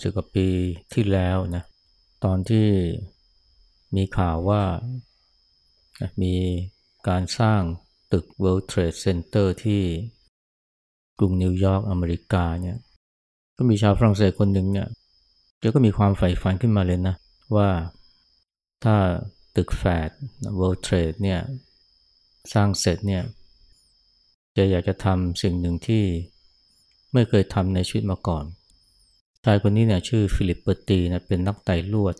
30 กว่าปีที่แล้วนะตอนที่มีข่าวว่ามีการสร้างตึก World Trade Center ที่กรุงนิวยอร์กอเมริกาเนี่ยก็มีชาวฝรั่งเศสคนหนึ่งเนี่ยแกก็มีความใฝ่ฝันขึ้นมาเลยนะ ว่าถ้าตึกแฟด World Trade เนี่ยสร้างเสร็จเนี่ยจะอยากจะทำสิ่งหนึ่งที่ไม่เคยทำในชีวิตมาก่อน ชายคนนี้เนี่ยชื่อ Philippe Petit นะเป็นนักไต่ลวด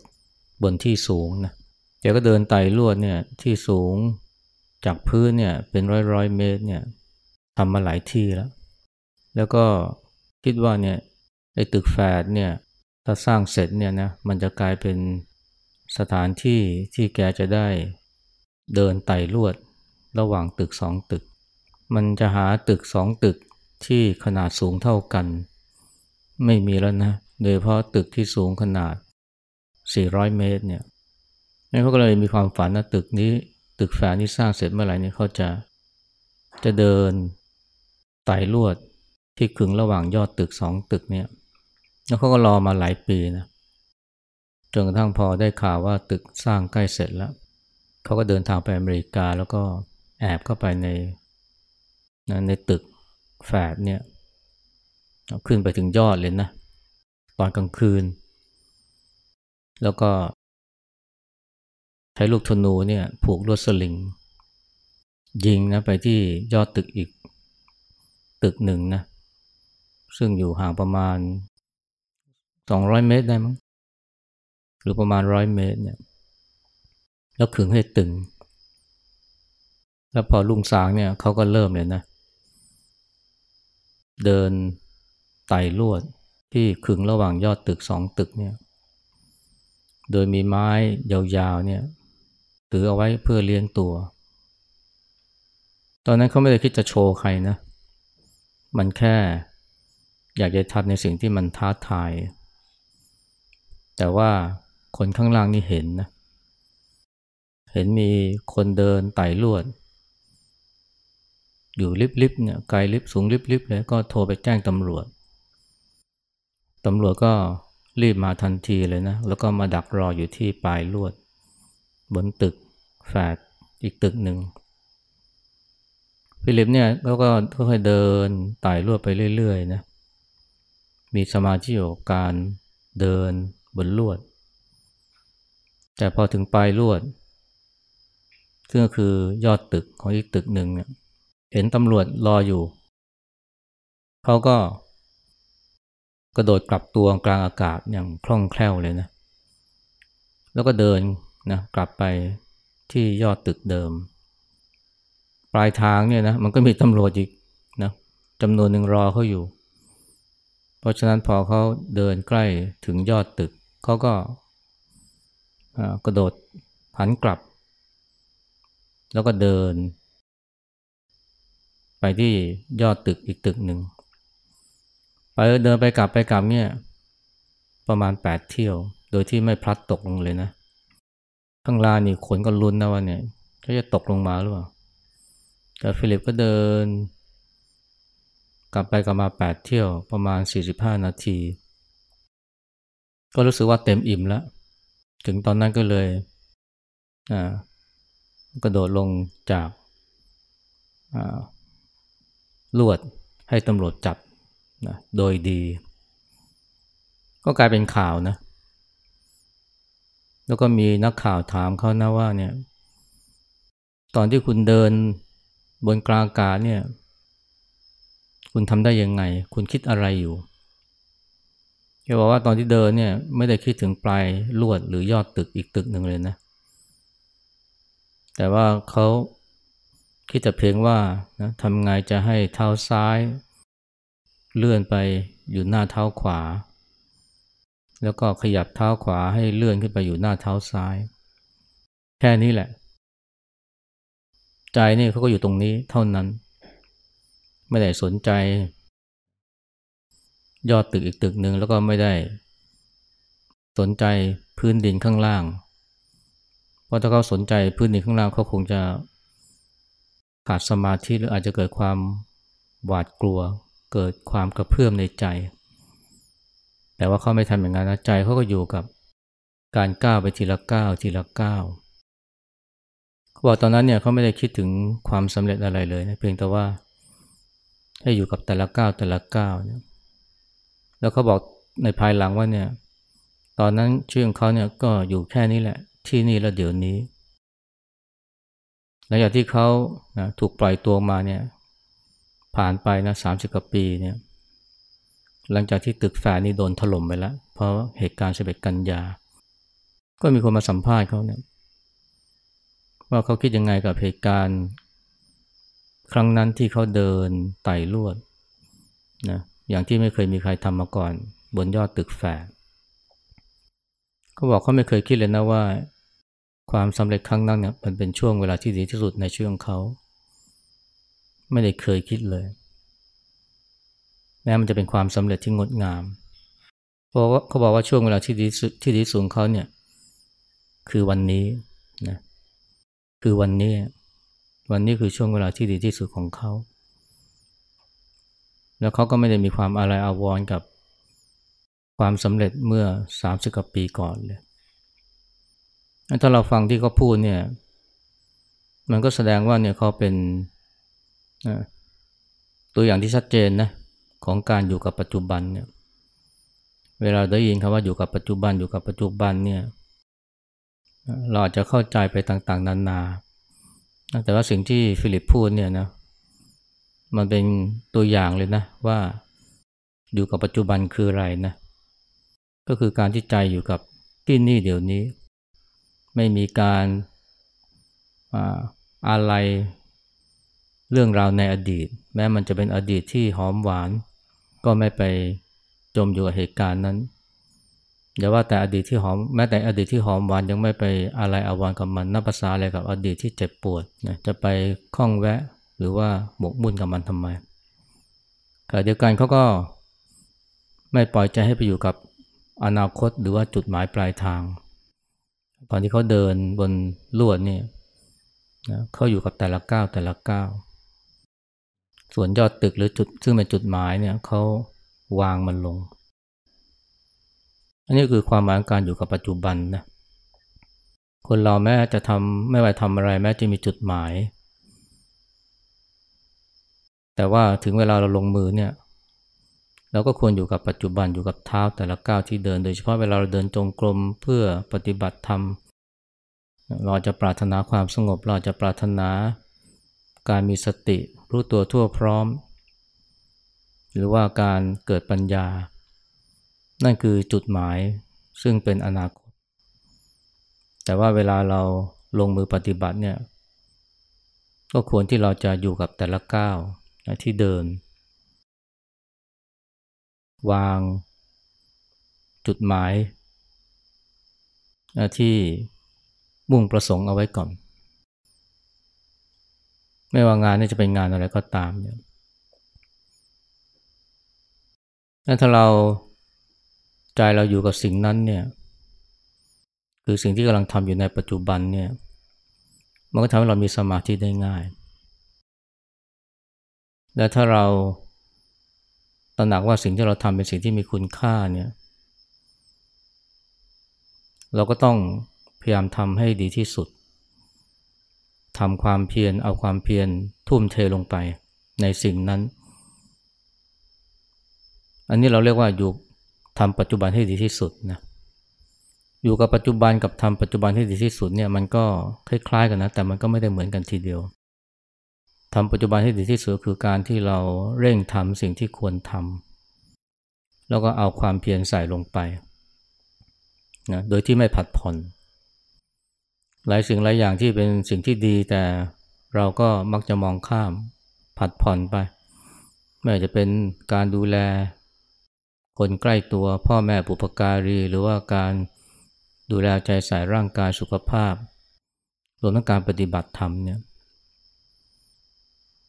บนที่สูงนะแกก็เดินไต่ลวดเนี่ยที่สูงจากพื้นเนี่ยเป็นร้อยร้อยเมตรเนี่ยทำมาหลายที่แล้ว แล้วก็คิดว่าเนี่ยไอ้ตึกแฝดเนี่ยถ้าสร้างเสร็จเนี่ยนะมันจะกลายเป็นสถานที่ที่แกจะได้เดินไต่ลวดระหว่างตึกสองตึก มันจะหาตึกสองตึกที่ขนาดสูงเท่ากัน ไม่มีแล้วนะ โดยเพราะตึกที่สูงขนาด 400 เมตรเนี่ยนั่นเขาก็เลยมีความฝันนะตึกนี้ตึกแฝดนี้สร้างเสร็จเมื่อไหร่เนี่ยเขาจะจะเดินไต่ลวดที่ขึงระหว่างยอดตึกสองตึกเนี่ยแล้วเขาก็รอมาหลายปีนะจนกระทั่งพอได้ข่าวว่าตึกสร้างใกล้เสร็จแล้วเขาก็เดินทางไปอเมริกาแล้วก็แอบเข้าไปในในตึกแฝดเนี่ยขึ้นไปถึงยอดเลยนะ อนกลางคืน แล้วก็ ใช้ลูกธนูเนี่ยผูกลวดสลิง ยิงนะไปที่ยอดตึกอีกตึกหนึ่งนะ ซึ่งอยู่ห่างประมาณ 200 เมตรได้มั้งหรือประมาณ 100 เมตรเนี่ย แล้วขึงให้ตึง แล้วพอลุงสางเนี่ยเขาก็เริ่มเลยนะ เดินไต่ลวด ที่ขึงระหว่างยอดตึกสองตึกเนี่ยโดยมีไม้ยาวๆเนี่ยถือเอาไว้เพื่อเลี้ยงตัว ตอนนั้นเขาไม่ได้คิดจะโชว์ใครนะ มันแค่อยากจะทำในสิ่งที่มันท้าทาย แต่ว่าคนข้างล่างนี่เห็นนะ เห็นมีคนเดินไต่ลวด อยู่ลิบๆเนี่ยไกลลิบสูงลิบๆเลยก็โทรไปแจ้งตำรวจ ตำรวจก็รีบมาทันทีเลยนะ แล้วก็มาดักรออยู่ที่ปลายลวด บนตึกแฝดอีกตึกหนึ่ง ฟิลิปเนี่ยเขาก็ค่อยๆเดินไต่ลวดไปเรื่อยๆนะ มีสมาธิกับการเดินบนลวด แต่พอถึงปลายลวด ซึ่งก็คือยอดตึกของอีกตึกหนึ่งเนี่ย เห็นตำรวจรออยู่ เขาก็ กระโดดกลับตัวกลางอากาศอย่างคล่องแคล่วเลยนะ แล้วก็เดินนะกลับไปที่ยอดตึกเดิม ปลายทางเนี่ยนะมันก็มีตำรวจอีกนะจำนวนหนึ่งรอเขาอยู่ เพราะฉะนั้นพอเขาเดินใกล้ถึงยอดตึกเขาก็กระโดดหันกลับ แล้วก็เดิน ไปที่ยอดตึกอีกตึกหนึ่ง ไปเดินไปกลับไปกลับเนี่ยประมาณแปดเที่ยว โดยที่ไม่พลัดตกลงเลยนะ ข้างล่างนี่คนก็ลุ้นนะว่าเนี่ยจะตกลงมาหรือเปล่า แต่ฟิลิปก็เดิน กลับไปกลับมาแปดเที่ยวประมาณสี่สิบห้านาที ก็รู้สึกว่าเต็มอิ่มแล้ว ถึงตอนนั้นก็เลยอ่ากระโดดลงจากลวดให้ตำรวจจับ นะโดยดี ก็กลายเป็นข่าวนะ แล้วก็มีนักข่าวถามเขานะว่าเนี่ย ตอนที่คุณเดินบนกลางอากาศเนี่ย คุณทำได้ยังไง คุณคิดอะไรอยู่เขาบอกว่าตอนที่เดินเนี่ยไม่ได้คิดถึงปลายลวดหรือยอดตึกอีกตึกหนึ่งเลยนะ แต่ว่าเขาคิดแต่เพียงว่านะทำไงจะให้เท้าซ้าย เลื่อนไปอยู่หน้าเท้าขวา แล้วก็ขยับเท้าขวาให้เลื่อนขึ้นไปอยู่หน้าเท้าซ้าย แค่นี้แหละ ใจนี่เขาก็อยู่ตรงนี้เท่านั้น ไม่ได้สนใจ ยอดตึกอีกตึกหนึ่งแล้วก็ไม่ได้ สนใจพื้นดินข้างล่าง เพราะถ้าเขาสนใจพื้นดินข้างล่างเขาคงจะขาดสมาธิหรืออาจจะเกิดความหวาดกลัว เกิดความกระเพื่อมในใจ แต่ว่าเขาไม่ทำอย่างนั้นนะใจเขาก็อยู่กับการก้าวไปทีละก้าวทีละก้าวเขาบอกตอนนั้นเนี่ยเขาไม่ได้คิดถึงความสำเร็จอะไรเลยนะเพียงแต่ว่า ให้อยู่กับแต่ละก้าวแต่ละก้าวเนี่ยแล้วเขาบอกในภายหลังว่าเนี่ย ตอนนั้นชื่อของเขาเนี่ยก็อยู่แค่นี้แหละ ที่นี่แล้วเดี๋ยวนี้หลังจากที่เขานะถูกปล่อยตัวมาเนี่ย ผ่านไปนะสามสิบกว่าปีเนี่ยหลังจากที่ตึกแฝดนี่โดนถล่มไปแล้ว เพราะเหตุการณ์เสบ็ดกันยา ก็มีคนมาสัมภาษณ์เขาเนี่ยว่าเขาคิดยังไงกับเหตุการณ์ ครั้งนั้นที่เขาเดินไต่ลวดนะอย่างที่ไม่เคยมีใครทำมาก่อน บนยอดตึกแฝดเขาบอกเขาไม่เคยคิดเลยนะว่า ความสำเร็จครั้งนั้นเนี่ยมันเป็นช่วงเวลาที่ดีที่สุดในชีวิตของเขา ไม่ได้เคยคิดเลยแม้มันจะเป็นความสำเร็จที่งดงาม เพราะว่าเขาบอกว่าช่วงเวลาที่ดีที่ดีสุดเขาเนี่ย คือวันนี้นะคือวันนี้ วันนี้คือช่วงเวลาที่ดีที่สุดของเขา แล้วเขาก็ไม่ได้มีความอะไรอาวรกับ ความสำเร็จเมื่อสามสิบกว่าปีก่อนเลยถ้าเราฟังที่เขาพูดเนี่ย มันก็แสดงว่าเนี่ยเขาเป็น ตัวอย่างที่ชัดเจนนะของการอยู่กับปัจจุบันเนี่ยเวลาได้ยินคำว่าอยู่กับปัจจุบันอยู่กับปัจจุบันเนี่ยเราอาจจะเข้าใจไปต่างๆ นานา แต่ว่าสิ่งที่ฟิลิปพูดเนี่ยนะมันเป็นตัวอย่างเลยนะว่าอยู่กับปัจจุบันคืออะไรนะก็คือการที่ใจอยู่กับที่นี่เดี๋ยวนี้ ไม่มีการอะไร เรื่องราวในอดีต แม้มันจะเป็นอดีตที่หอมหวาน ก็ไม่ไปจมอยู่กับเหตุการณ์นั้นอย่าว่าแต่อดีตที่หอมแม้แต่อดีตที่หอมหวานยังไม่ไปอะไรอาวรกับมันนับภาษาอะไรกับอดีตที่เจ็บปวดนะจะไปคล้องแวะหรือว่าหมกมุ่นกับมันทำไมขณะเดียวกันเขาก็ไม่ปล่อยใจให้ไปอยู่กับอนาคตหรือว่าจุดหมายปลายทาง ตอนที่เขาเดินบนลวดนี่นะเขาอยู่กับแต่ละก้าวแต่ละก้าว ส่วนยอดตึกหรือจุดซึ่งเป็นจุดหมายเนี่ยเขาวางมันลง อันนี้คือความหมายการอยู่กับปัจจุบันนะคนเราแม้จะทำไม่ว่าทำอะไรแม้จะมีจุดหมาย แต่ว่าถึงเวลาเราลงมือเนี่ยเราก็ควรอยู่กับปัจจุบันอยู่กับเท้าแต่ละก้าวที่เดิน โดยเฉพาะเวลาเราเดินจงกรมเพื่อปฏิบัติธรรมเราจะปรารถนาความสงบ เราจะปรารถนาการมีสติ รู้ตัวทั่วพร้อม หรือว่าการเกิดปัญญา นั่นคือจุดหมายซึ่งเป็นอนาคต แต่ว่าเวลาเราลงมือปฏิบัติเนี่ยก็ควรที่เราจะอยู่กับแต่ละก้าวที่เดิน วางจุดหมายที่มุ่งประสงค์เอาไว้ก่อน ไม่ว่างานนี่จะเป็นงานอะไรก็ตามเนี่ยถ้าเราใจเราอยู่กับสิ่งนั้นเนี่ย คือสิ่งที่กำลังทำอยู่ในปัจจุบันเนี่ย มันก็ทำให้เรามีสมาธิได้ง่าย และถ้าเราตระหนักว่าสิ่งที่เราทำเป็นสิ่งที่มีคุณค่าเนี่ย เราก็ต้องพยายามทำให้ดีที่สุด ทำความเพียรเอาความเพียรทุ่มเทลงไปในสิ่งนั้น อันนี้เราเรียกว่าอยู่ทำปัจจุบันให้ดีที่สุดนะอยู่กับปัจจุบันกับทำปัจจุบันให้ดีที่สุดเนี่ยมันก็คล้ายๆกันนะแต่มันก็ไม่ได้เหมือนกันทีเดียวทำปัจจุบันให้ดีที่สุดคือการที่เราเร่งทำสิ่งที่ควรทำแล้วก็เอาความเพียรใส่ลงไปนะโดยที่ไม่ผัดผ่อน หลายสิ่งหลายอย่างที่เป็นสิ่งที่ดี แต่เราก็มักจะมองข้ามผัดผ่อนไป ไม่ว่าจะเป็นการดูแล คนใกล้ตัวพ่อแม่ปุปการี หรือว่าการดูแลใจใส่ร่างกายสุขภาพรวมทั้งการปฏิบัติธรรมเนี่ย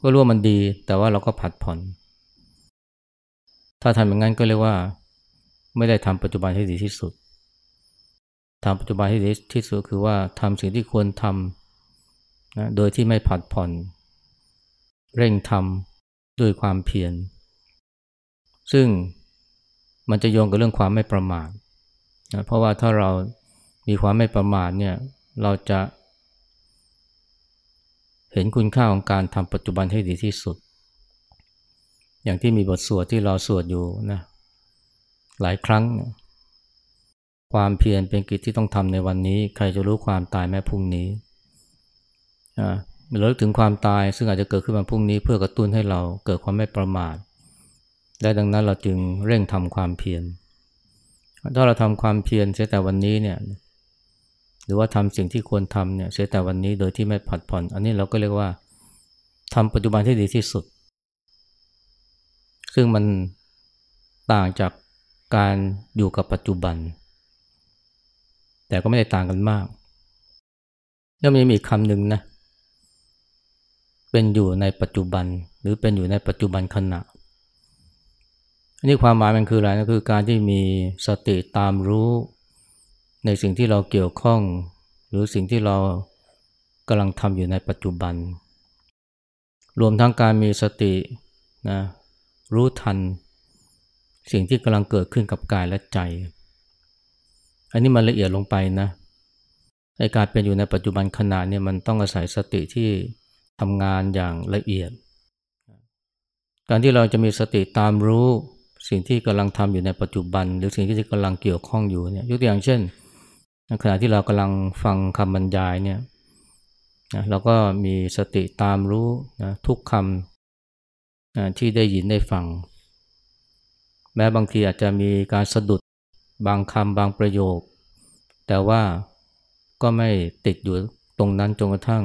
ก็รู้ว่ามันดี แต่ว่าเราก็ผัดผ่อน ถ้าทำอย่างนั้นก็เรียกว่า ไม่ได้ทำปัจจุบันให้ดีที่สุด ทำปัจจุบันให้ดีที่สุดคือว่าทำสิ่งที่ควรทำนะโดยที่ไม่ผัดผ่อน เร่งทำด้วยความเพียรซึ่งมันจะโยงกับเรื่องความไม่ประมาทนะเพราะว่าถ้าเรามีความไม่ประมาทเนี่ยเราจะ เห็นคุณค่าของการทำปัจจุบันให้ดีที่สุด อย่างที่มีบทสวดที่เราสวดอยู่นะหลายครั้ง ความเพียรเป็นกิจที่ต้องทำในวันนี้ ใครจะรู้ความตายแม้พรุ่งนี้เราลึกถึงความตายซึ่งอาจจะเกิดขึ้นมาพรุ่งนี้ เพื่อกระตุ้นให้เราเกิดความไม่ประมาทและดังนั้นเราจึงเร่งทำความเพียรถ้าเราทำความเพียรเสียแต่วันนี้เนี่ยหรือว่าทำสิ่งที่ควรทำเนี่ยเสียแต่วันนี้โดยที่ไม่ผัดผ่อน อันนี้เราก็เรียกว่าทำปัจจุบันที่ดีที่สุด ซึ่งมันต่างจากการอยู่กับปัจจุบัน แต่ก็ไม่ได้ต่างกันมาก แล้วมีอีกคำหนึ่งนะ เป็นอยู่ในปัจจุบันหรือเป็นอยู่ในปัจจุบันขณะอันนี้ความหมายมันคืออะไรนะคือการที่มีสติตามรู้ ในสิ่งที่เราเกี่ยวข้อง หรือสิ่งที่เรากำลังทำอยู่ในปัจจุบัน รวมทั้งการมีสตินะรู้ทัน สิ่งที่กำลังเกิดขึ้นกับกายและใจ อันนี้มันละเอียดลงไปนะในการเป็นอยู่ในปัจจุบันขณะเนี่ยมันต้องอาศัยสติที่ทำงานอย่างละเอียด การที่เราจะมีสติตามรู้สิ่งที่กำลังทำอยู่ในปัจจุบัน หรือสิ่งที่กำลังเกี่ยวข้องอยู่เนี่ยยกตัวอย่างเช่นขณะที่เรากำลังฟังคำบรรยายเนี่ยนะเราก็มีสติตามรู้นะทุกคำนะที่ได้ยินได้ฟัง แม้บางทีอาจจะมีการสะดุด บางคำบางประโยค แต่ว่าก็ไม่ติดอยู่ตรงนั้นจนกระทั่ง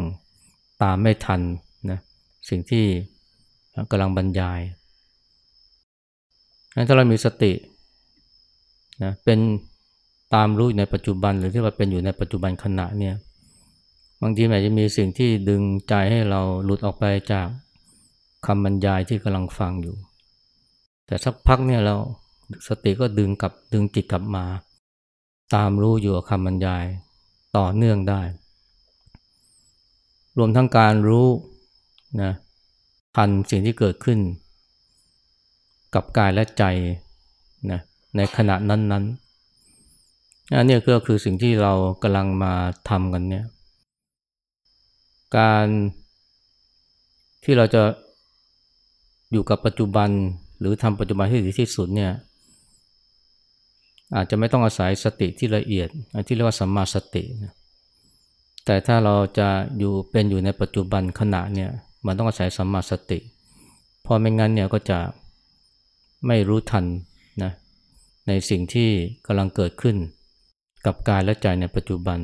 ตามไม่ทันนะสิ่งที่กำลังบรรยายถ้าเรามีสตินะเป็นตามรู้ในปัจจุบันหรือที่ว่าเป็นอยู่ในปัจจุบันขณะเนี่ยบางทีอาจจะมีสิ่งที่ดึงใจให้เราหลุดออกไปจากคำบรรยายที่กำลังฟังอยู่ แต่สักพักเนี่ยเรา สติก็ดึงกลับดึงจิตกลับมา ตามรู้อยู่กับคำบรรยายต่อเนื่องได้ รวมทั้งการรู้นะทันสิ่งที่เกิดขึ้น กับกายและใจนะในขณะนั้นๆอันนี้ก็คือสิ่งที่เรากำลังมาทำกันเนี่ยการที่เราจะอยู่กับปัจจุบันหรือทำปัจจุบันที่ดีที่สุดเนี่ย อาจจะไม่ต้องอาศัยสติที่ละเอียดที่เรียกว่าสัมมาสตินะแต่ถ้าเราจะอยู่เป็นอยู่ในปัจจุบันขณะเนี่ยมันต้องอาศัยสัมมาสติพอไม่งั้นเนี่ยก็จะไม่รู้ทันนะในสิ่งที่กำลังเกิดขึ้น กับกายและใจในปัจจุบัน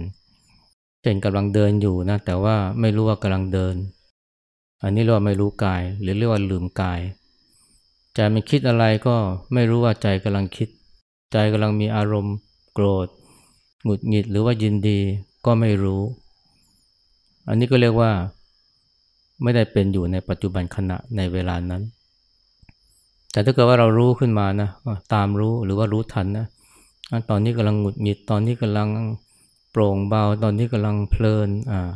เช่นกำลังเดินอยู่นะแต่ว่าไม่รู้ว่ากำลังเดิน อันนี้เรียกว่าไม่รู้กาย หรือเรียกว่าลืมกาย ใจมันคิดอะไรก็ไม่รู้ว่าใจกำลังคิด ใจกำลังมีอารมณ์โกรธ หงุดหงิดหรือว่ายินดีก็ไม่รู้ อันนี้ก็เรียกว่าไม่ได้เป็นอยู่ในปัจจุบันขณะในเวลานั้น แต่ถ้าเกิดว่าเรารู้ขึ้นมานะตามรู้หรือว่ารู้ทันนะตอนนี้กำลังหงุดหงิดตอนนี้กำลังโปร่งเบาตอนนี้กำลังเพลินอ่า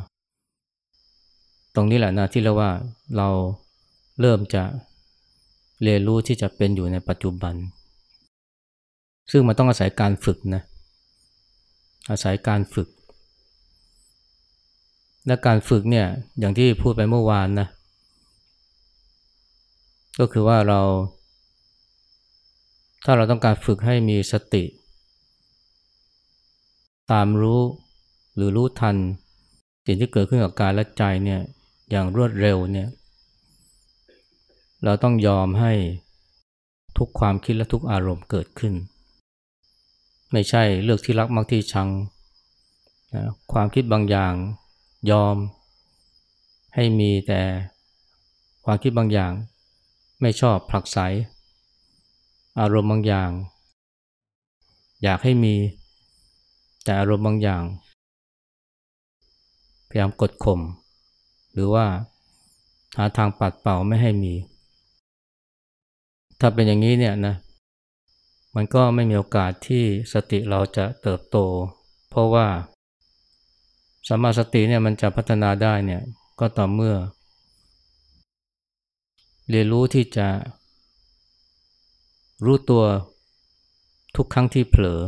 ตรงนี้แหละนะที่เราว่าเราเริ่มจะเรียนรู้ที่จะเป็นอยู่ในปัจจุบัน ซึ่งมันต้องอาศัยการฝึกนะ อาศัยการฝึก และการฝึกเนี่ยอย่างที่พูดไปเมื่อวานนะ ก็คือว่าเรา ถ้าเราต้องการฝึกให้มีสติ ตามรู้หรือรู้ทัน สิ่งที่เกิดขึ้นกับกายและใจเนี่ยอย่างรวดเร็วเนี่ยเราต้องยอมให้ทุกความคิดและทุกอารมณ์เกิดขึ้น ไม่ใช่เลือกที่รักมักที่ชังนะความคิดบางอย่างยอม ให้มีแต่ความคิดบางอย่าง ไม่ชอบผลักไสอารมณ์บางอย่าง อยากให้มีแต่อารมณ์บางอย่าง พยายามกดข่มหรือว่าหาทางปัดเป่าไม่ให้มี ถ้าเป็นอย่างนี้เนี่ยนะ มันก็ไม่มีโอกาสที่สติเราจะเติบโต เพราะว่าสมาสติเนี่ยมันจะพัฒนาได้เนี่ยก็ต่อเมื่อ เรียนรู้ที่จะ รู้ตัวทุกครั้งที่เผลอ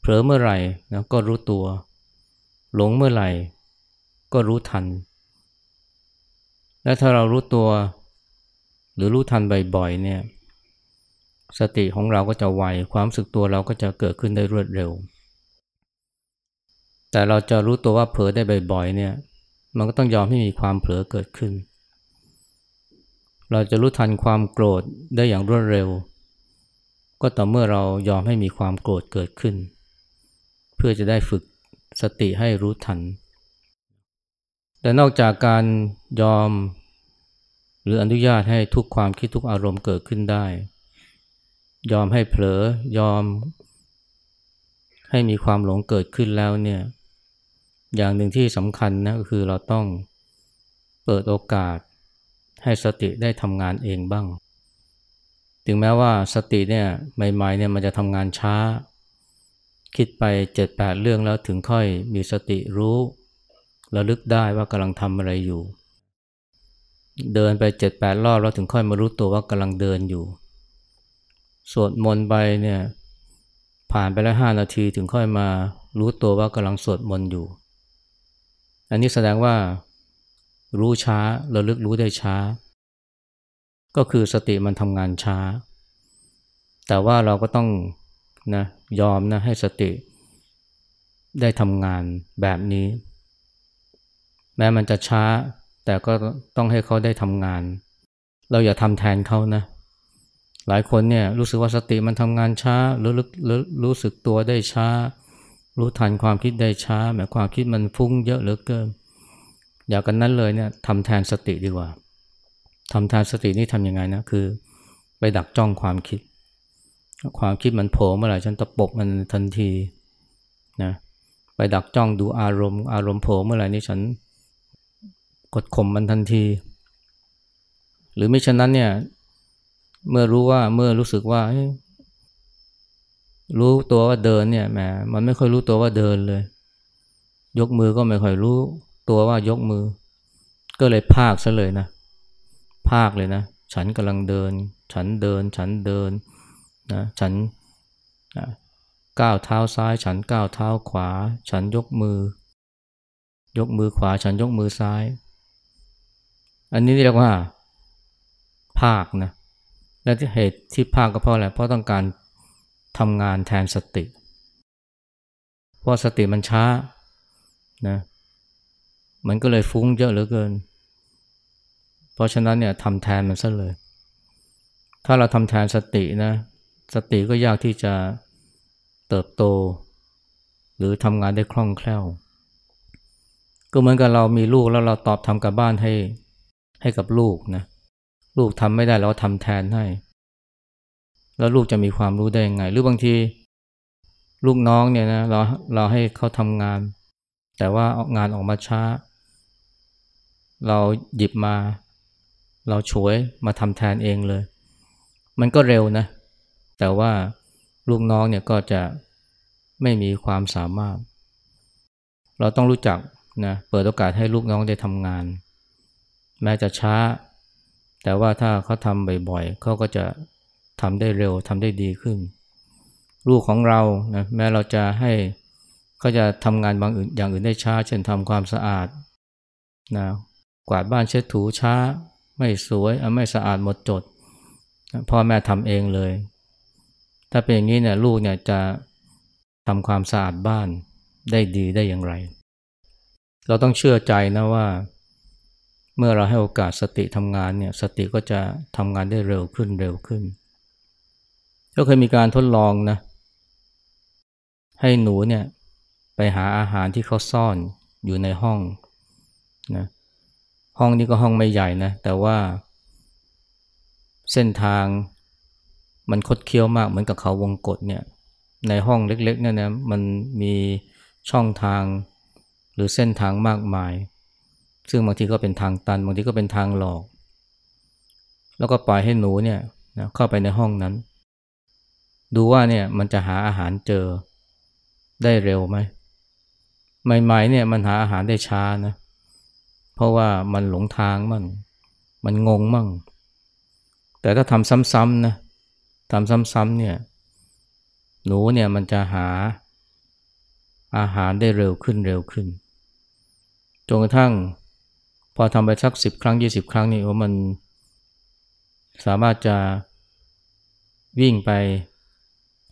เผลอเมื่อไหร่นะก็รู้ตัว หลงเมื่อไหร่ ก็รู้ทัน และถ้าเรารู้ตัว หรือรู้ทันบ่อยๆเนี่ย สติของเราก็จะไวความสึกตัวเราก็จะเกิดขึ้นได้รวดเร็ว แต่เราจะรู้ตัวว่าเผลอได้บ่อยๆเนี่ยมันก็ต้องยอมให้มีความเผลอเกิดขึ้น เราจะรู้ทันความโกรธได้อย่างรวดเร็ว ก็ต่อเมื่อเรายอมให้มีความโกรธเกิดขึ้น เพื่อจะได้ฝึกสติให้รู้ทัน แต่นอกจากการยอม หรืออนุญาตให้ทุกความคิดทุกอารมณ์เกิดขึ้นได้ ยอมให้เผลอยอม ให้มีความหลงเกิดขึ้นแล้วเนี่ย อย่างหนึ่งที่สำคัญนะก็คือเราต้องเปิดโอกาสให้สติได้ทำงานเองบ้าง ถึงแม้ว่าสติเนี่ยใหม่ๆเนี่ยมันจะทำงานช้า คิดไปเจ็ดแปดเรื่องแล้วถึงค่อยมีสติรู้ระลึกได้ว่ากำลังทำอะไรอยู่ เดินไปเจ็ดแปดรอบแล้วถึงค่อยมารู้ตัวว่ากำลังเดินอยู่ สวดมนต์ไปเนี่ยผ่านไปแล้วห้านาทีถึงค่อยมารู้ตัวว่ากำลังสวดมนต์อยู่ อันนี้แสดงว่ารู้ช้าระลึกรู้ได้ช้า ก็คือสติมันทำงานช้า แต่ว่าเราก็ต้องนะยอมนะให้สติได้ทำงานแบบนี้ แม้มันจะช้า แต่ก็ต้องให้เขาได้ทำงาน เราอย่าทำแทนเขานะ หลายคนเนี่ยรู้สึกว่าสติมันทำงานช้าหรือรู้รู้สึกตัวได้ช้า รู้ทันความคิดได้ช้าแม้ความคิดมันฟุ้งเยอะเหลือเกินอย่ากันนั้นเลยเนี่ยทำแทนสติดีกว่าทำแทนสตินี่ทำยังไงนะคือ ไปดักจ้องความคิด ความคิดมันโผล่เมื่อไหร่ฉันตะปบมันทันทีนะไปดักจ้องดูอารมณ์ อารมณ์โผล่เมื่อไหร่นี่ฉันกดข่มมันทันที หรือไม่ฉะนั้นเนี่ย เมื่อรู้ว่าเมื่อรู้สึกว่า รู้ตัวว่าเดินเนี่ยแหมมันไม่ค่อยรู้ตัวว่าเดินเลย ยกมือก็ไม่ค่อยรู้ตัวว่ายกมือ ก็เลยภาคซะเลยนะ ภาคเลยนะ ฉันกำลังเดิน ฉันเดิน ฉันเดินนะฉันก้าวเท้าซ้าย ฉันก้าวเท้าขวา ฉันยกมือ ยกมือขวา ฉันยกมือซ้าย อันนี้เรียกว่า ภาคนะ และที่เหตุที่ภาคก็เพราะอะไรเพราะต้องการทำงานแทนสติ เพราะสติมันช้านะมันก็เลยฟุ้งเยอะเหลือเกิน เพราะฉะนั้นเนี่ยทำแทนมันซะเลย ถ้าเราทำแทนสตินะ สติก็ยากที่จะเติบโต หรือทำงานได้คล่องแคล่ว ก็เหมือนกับเรามีลูกแล้วเราตอบทำกับบ้านให้ให้กับลูกนะ ลูกทำไม่ได้เราก็ทำแทนให้ แล้วลูกจะมีความรู้ได้ยังไง หรือบางที ลูกน้องเนี่ยนะเราเราให้เขาทำงาน แต่ว่าออกงานออกมาช้า เราหยิบมา เราช่วยมาทำแทนเองเลย มันก็เร็วนะ แต่ว่าลูกน้องเนี่ยก็จะไม่มีความสามารถ เราต้องรู้จักนะเปิดโอกาสให้ลูกน้องได้ทำงาน แม้จะช้า แต่ว่าถ้าเขาทำบ่อยๆเขาก็จะทำได้เร็วทำได้ดีขึ้น ลูกของเรานะแม้เราจะให้เขาจะทำงานบางอื่นอย่างอื่นได้ช้า เช่นทำความสะอาดนะกวาดบ้านเช็ดถูช้า ไม่สวยไม่สะอาดหมดจดพ่อแม่ทำเองเลย ถ้าเป็นอย่างนี้เนี่ยลูกเนี่ยจะทำความสะอาดบ้านได้ดีได้อย่างไร เราต้องเชื่อใจนะว่า เมื่อเราให้โอกาสสติทำงานเนี่ยสติก็จะทำงานได้เร็วขึ้นเร็วขึ้น ก็เคยมีการทดลองนะ ให้หนูเนี่ยไปหาอาหารที่เขาซ่อนอยู่ในห้องนะห้องนี้ก็ห้องไม่ใหญ่นะ แต่ว่าเส้นทางมันคดเคี้ยวมากเหมือนกับเขาวงกฏเนี่ย ในห้องเล็กๆเนี่ยนะมันมีช่องทางหรือเส้นทางมากมาย ซึ่งบางทีก็เป็นทางตัน บางทีก็เป็นทางหลอก แล้วก็ปล่อยให้หนูเนี่ยนะเข้าไปในห้องนั้น ดูว่าเนี่ยมันจะหาอาหารเจอได้เร็วไหมใหม่ๆเนี่ยมันหาอาหารได้ช้านะเพราะว่ามันหลงทางมั่งมันงงมั่ง แต่ถ้าทำซ้ำๆนะทำซ้ำๆเนี่ยหนูเนี่ยมันจะหาอาหารได้เร็วขึ้นเร็วขึ้นจนกระทั่ง พอทำไปสักสิบครั้งยี่สิบครั้งนี่ว่ามันสามารถจะวิ่งไป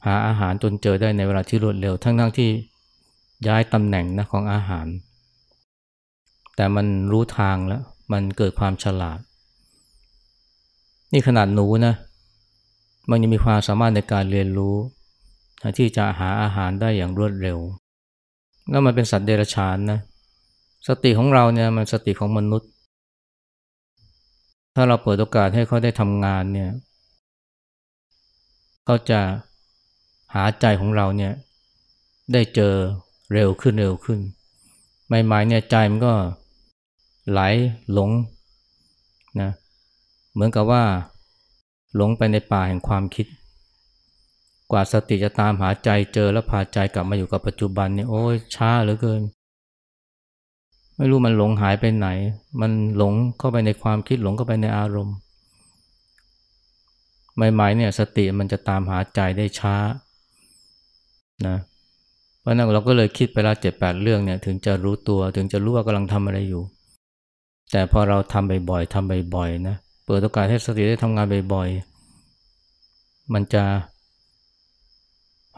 หาอาหารจนเจอได้ในเวลาที่รวดเร็ว ทั้งๆทที่ย้ายตำแหน่งนะของอาหาร แต่มันรู้ทางแล้ว มันเกิดความฉลาด นี่ขนาดหนูนะมันยังมีความสามารถในการเรียนรู้ที่จะหาอาหารได้อย่างรวดเร็ว แล้วมันเป็นสัตว์เดรัจฉานนะ สติของเราเนี่ยมันสติของมนุษย์ ถ้าเราเปิดโอกาสให้เขาได้ทำงานเนี่ยเขาจะหาใจของเราเนี่ยได้เจอเร็วขึ้นเร็วขึ้นใหม่ๆเนี่ยใจมันก็ไหลหลงนะเหมือนกับว่าหลงไปในป่าแห่งความคิด กว่าสติจะตามหาใจเจอแล้วพาใจกลับมาอยู่กับปัจจุบันเนี่ยโอ้ยช้าเหลือเกิน ไม่รู้มันหลงหายไปไหน มันหลงเข้าไปในความคิดหลงเข้าไปในอารมณ์ ใหม่ๆเนี่ยสติมันจะตามหาใจได้ช้านะเพราะนั้นเราก็เลยคิดไปละเจ็ดแปดเรื่องเนี่ยถึงจะรู้ตัวถึงจะรู้ว่ากำลังทำอะไรอยู่ แต่พอเราทำบ่อยๆทำบ่อยๆนะเปิดโอกาสให้สติได้ทำงานบ่อยๆมันจะ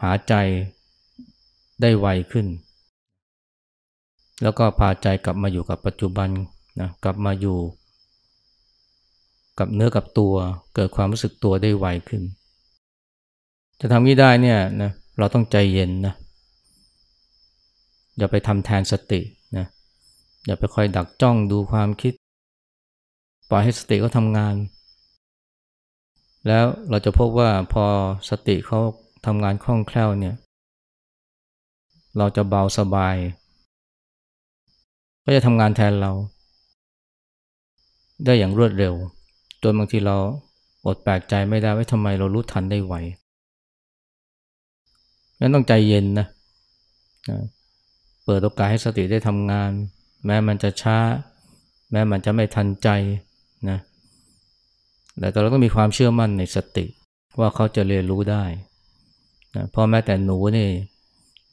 หาใจได้ไวขึ้น แล้วก็พาใจกลับมาอยู่กับปัจจุบันนะกลับมาอยู่ กับเนื้อกับตัว เกิดความรู้สึกตัวได้ไวขึ้น จะทำนี้ได้เนี่ยนะเราต้องใจเย็นนะอย่าไปทำแทนสตินะอย่าไปคอยดักจ้องดูความคิด ปล่อยให้สติเขาทำงาน แล้วเราจะพบว่าพอสติเขาทำงานคล่องแคล่วเนี่ย เราจะเบาสบาย ก็จะทำงานแทนเรา ได้อย่างรวดเร็วจนบางทีเราอดแปลกใจไม่ได้ว่าทำไมเรารู้ทันได้ไวงั้นต้องใจเย็นนะนะเปิดโอกาสให้สติได้ทำงาน แม้มันจะช้า แม้มันจะไม่ทันใจนะแต่เราก็มีความเชื่อมั่นในสติว่าเขาจะเรียนรู้ได้นะเพราะแม้แต่หนูนี่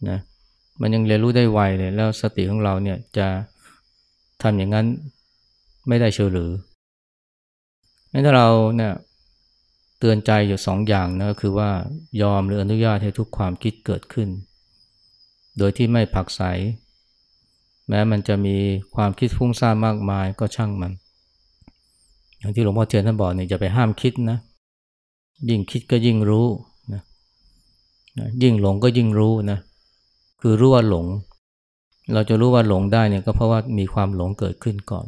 นะมันยังเรียนรู้ได้ไวเลยแล้วสติของเราเนี่ยจะ ทำอย่างนั้นไม่ได้เชื่อหรืองั้นถ้าเราเนี่ยเตือนใจอยู่สองอย่างนะก็คือว่ายอมหรืออนุญาตให้ทุกความคิดเกิดขึ้น โดยที่ไม่ผักใส แม้มันจะมีความคิดฟุ้งซ่านมากมายก็ช่างมัน อย่างที่หลวงพ่อเทียนท่านบอกเนี่ยจะไปห้ามคิดนะ ยิ่งคิดก็ยิ่งรู้นะยิ่งหลงก็ยิ่งรู้นะ คือรู้ว่าหลง เราจะรู้ว่าหลงได้เนี่ยก็เพราะว่ามีความหลงเกิดขึ้นก่อน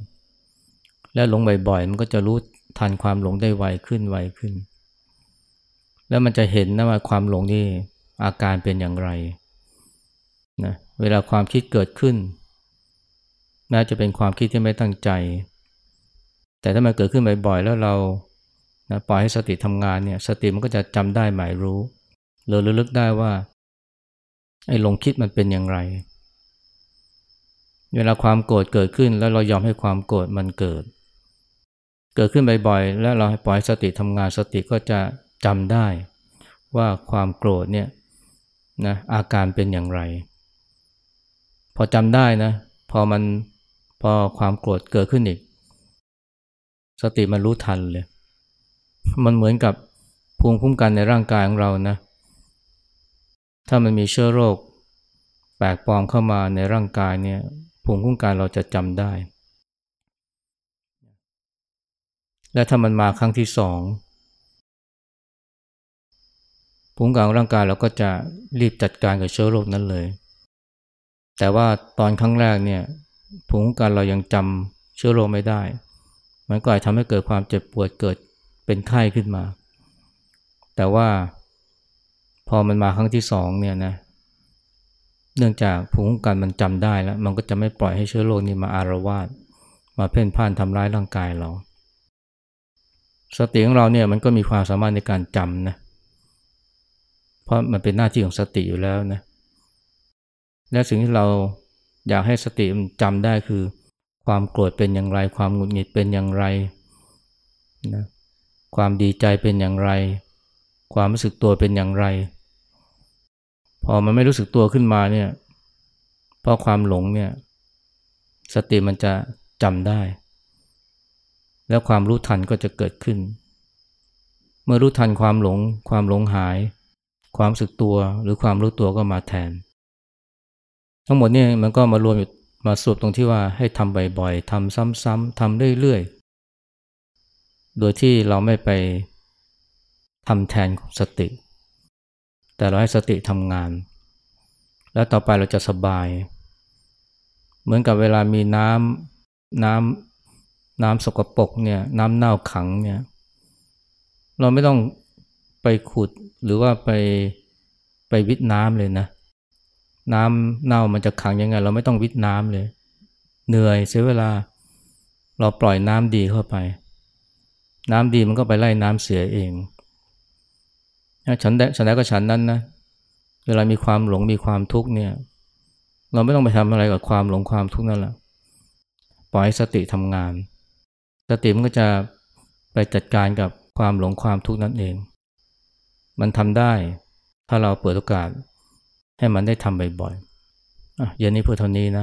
และหลงบ่อยๆ มันก็จะรู้ทันความหลงได้ไวขึ้นไวขึ้น แล้วมันจะเห็นนะว่าความหลงนี่อาการเป็นอย่างไรนะเวลาความคิดเกิดขึ้นแม้จะเป็นความคิดที่ไม่ตั้งใจ แต่ถ้ามันเกิดขึ้นบ่อยๆ แล้วเรานะปล่อยให้สติทำงานเนี่ย สติมันก็จะจำได้หมายรู้หรือะลึกได้ว่าไอ้หลงคิดมันเป็นอย่างไร เวลาความโกรธเกิดขึ้นแล้วเรายอมให้ความโกรธมันเกิด เกิดขึ้นบ่อยๆ แล้วเราปล่อยสติทำงานสติก็จะจำได้ ว่าความโกรธเนี่ยนะอาการเป็นอย่างไร พอจำได้นะพอมันพอความโกรธเกิดขึ้นอีก สติมันรู้ทันเลย มันเหมือนกับภูมิคุ้มกันในร่างกายของเรานะถ้ามันมีเชื้อโรคแปลกปลอมเข้ามาในร่างกายเนี่ย ภูมิคุ้มกันเราจะจำได้ และถ้ามันมาครั้งที่สองภูมิคุ้มกันร่างกายเราก็จะรีบจัดการกับเชื้อโรคนั้นเลย แต่ว่าตอนครั้งแรกเนี่ยภูมิคุ้มกันเรายังจำเชื้อโรคไม่ได้ มันก็อาจทำให้เกิดความเจ็บปวดเกิดเป็นไข้ขึ้นมา แต่ว่าพอมันมาครั้งที่สองเนี่ยนะ เนื่องจากภูมิคุ้มกันมันจำได้แล้ว มันก็จะไม่ปล่อยให้เชื้อโรคนี้มาอารวาสมาเพ่นพ่านทำร้ายร่างกายเรา สติของเราเนี่ยมันก็มีความสามารถในการจำนะเพราะมันเป็นหน้าที่ของสติอยู่แล้วนะและสิ่งที่เราอยากให้สติมันจำได้คือ ความโกรธเป็นอย่างไร ความหงุดหงิดเป็นอย่างไรนะความดีใจเป็นอย่างไร ความรู้สึกตัวเป็นอย่างไร พอมันไม่รู้สึกตัวขึ้นมาเนี่ยเพราะความหลงเนี่ยสติมันจะจำได้ แล้วความรู้ทันก็จะเกิดขึ้น เมื่อรู้ทันความหลง ความหลงหาย ความสึกตัวหรือความรู้ตัวก็มาแทน ทั้งหมดนี่มันก็มารวมอยู่มาสรุปตรงที่ว่าให้ทำบ่อยๆทำซ้ำๆทำเรื่อยๆ โดยที่เราไม่ไปทำแทนสติ แต่เราให้สติทำงาน แล้วต่อไปเราจะสบาย เหมือนกับเวลามีน้ำน้ำน้ำสกปรกเนี่ยน้ำเน่าขังเนี่ยเราไม่ต้องไปขุดหรือว่าไปไปวิทน้ำเลยนะ น้ำเน่ามันจะขังยังไง เราไม่ต้องวิทน้ำเลย เหนื่อยเสียเวลา เราปล่อยน้ำดีเข้าไป น้ำดีมันก็ไปไล่น้ำเสียเอง ฉันได้ฉันได้ก็ฉันนั้นนะเวลามีความหลงมีความทุกข์เนี่ย เราไม่ต้องไปทำอะไรกับความหลงความทุกข์นั่นแหละปล่อยสติทำงาน สติมันก็จะไปจัดการกับความหลงความทุกข์นั่นเอง มันทำได้ ถ้าเราเปิดโอกาสให้มันได้ทำบ่อยๆอะเย็นนี้เพื่อเท่านี้นะ